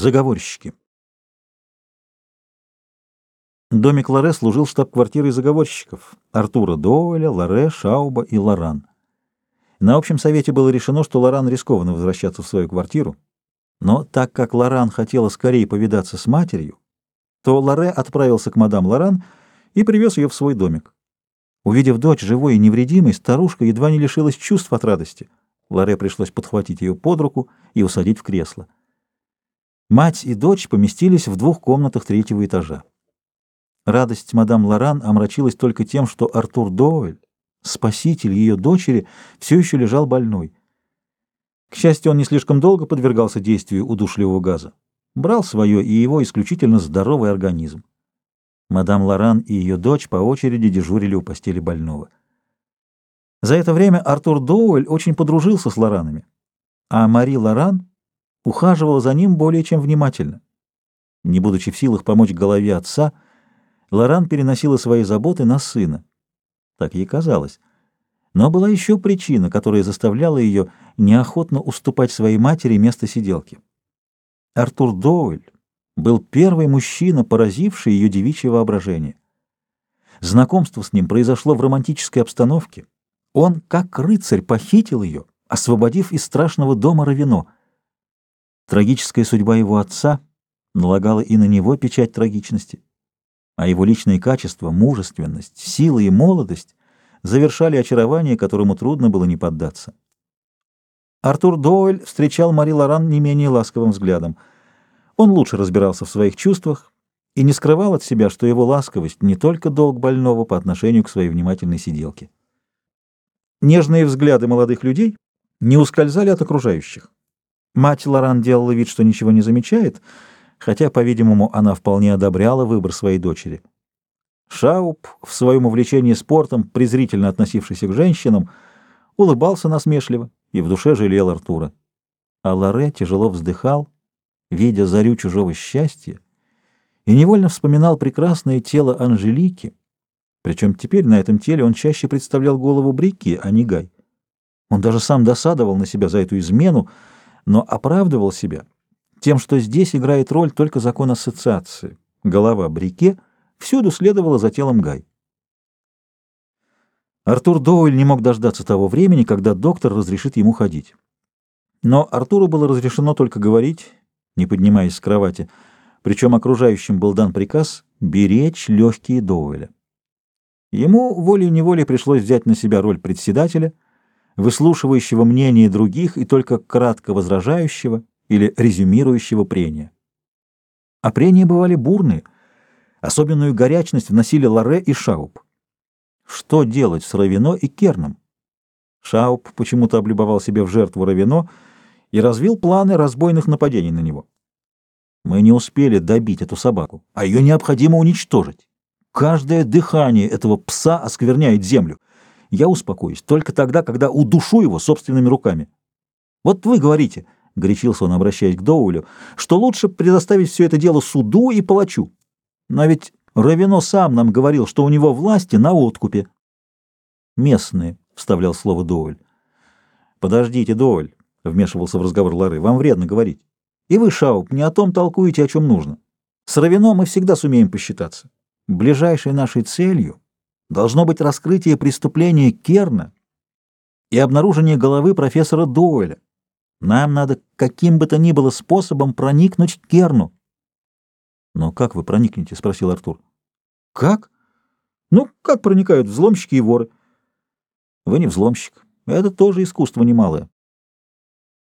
Заговорщики. Домик Лоре служил штаб-квартирой заговорщиков Артура Доуэля, Лоре, Шауба и Лоран. На общем совете было решено, что Лоран рискованно возвращаться в свою квартиру, но так как Лоран хотела скорее повидаться с матерью, то Лоре отправился к мадам Лоран и привез ее в свой домик. Увидев дочь живой и невредимой, старушка едва не лишилась чувств от радости. Лоре пришлось подхватить ее под руку и усадить в кресло. Мать и дочь поместились в двух комнатах третьего этажа. Радость мадам Лоран омрачилась только тем, что Артур Доуэль, спаситель ее дочери, все еще лежал больной. К счастью, он не слишком долго подвергался действию удушливого газа. Брал свое и его исключительно здоровый организм. Мадам Лоран и ее дочь по очереди дежурили у постели больного. За это время Артур Доуэль очень подружился с Лоранами, а Мари Лоран ухаживала за ним более чем внимательно. Не будучи в силах помочь голове отца, Лоран переносила свои заботы на сына. Так ей казалось. Но была еще причина, которая заставляла ее неохотно уступать своей матери место сиделки. Артур Доуэль был первый мужчина, поразивший ее девичье воображение. Знакомство с ним произошло в романтической обстановке. Он, как рыцарь, похитил ее, освободив из страшного дома Равино — Трагическая судьба его отца налагала и на него печать трагичности, а его личные качества, мужественность, сила и молодость завершали очарование, которому трудно было не поддаться. Артур Доуэль встречал Мари Лоран не менее ласковым взглядом. Он лучше разбирался в своих чувствах и не скрывал от себя, что его ласковость не только долг больного по отношению к своей внимательной сиделке. Нежные взгляды молодых людей не ускользали от окружающих. Мать Лоран делала вид, что ничего не замечает, хотя, по-видимому, она вполне одобряла выбор своей дочери. Шауп, в своем увлечении спортом, презрительно относившийся к женщинам, улыбался насмешливо и в душе жалел Артура. А Лоре тяжело вздыхал, видя зарю чужого счастья, и невольно вспоминал прекрасное тело Анжелики, причем теперь на этом теле он чаще представлял голову Брики, а не Гай. Он даже сам досадовал на себя за эту измену, но оправдывал себя тем, что здесь играет роль только закон ассоциации. Голова Брике всюду следовала за телом Гай. Артур Доуэль не мог дождаться того времени, когда доктор разрешит ему ходить. Но Артуру было разрешено только говорить, не поднимаясь с кровати, причем окружающим был дан приказ беречь легкие Доуэля. Ему волей-неволей пришлось взять на себя роль председателя — выслушивающего мнение других и только кратко возражающего или резюмирующего прения. А прения бывали бурные, особенную горячность вносили Лоре и Шауп. Что делать с Равино и Керном? Шауп почему-то облюбовал себе в жертву Равино и развил планы разбойных нападений на него. Мы не успели добить эту собаку, а ее необходимо уничтожить. Каждое дыхание этого пса оскверняет землю — я успокоюсь только тогда, когда удушу его собственными руками. Вот вы говорите, — горячился он, обращаясь к Доулю, — что лучше предоставить все это дело суду и палачу. Но ведь Равино сам нам говорил, что у него власти на откупе. Местные, — вставлял слово Доуль. Подождите, Доуль, — вмешивался в разговор Лары, — вам вредно говорить. И вы, Шауп, не о том толкуете, о чем нужно. С Равино мы всегда сумеем посчитаться. Ближайшей нашей целью должно быть раскрытие преступления Керна и обнаружение головы профессора Доуэля. Нам надо каким бы то ни было способом проникнуть к Керну. — Но как вы проникнете? — спросил Артур. — Как? Ну, как проникают взломщики и воры? — Вы не взломщик. Это тоже искусство немалое.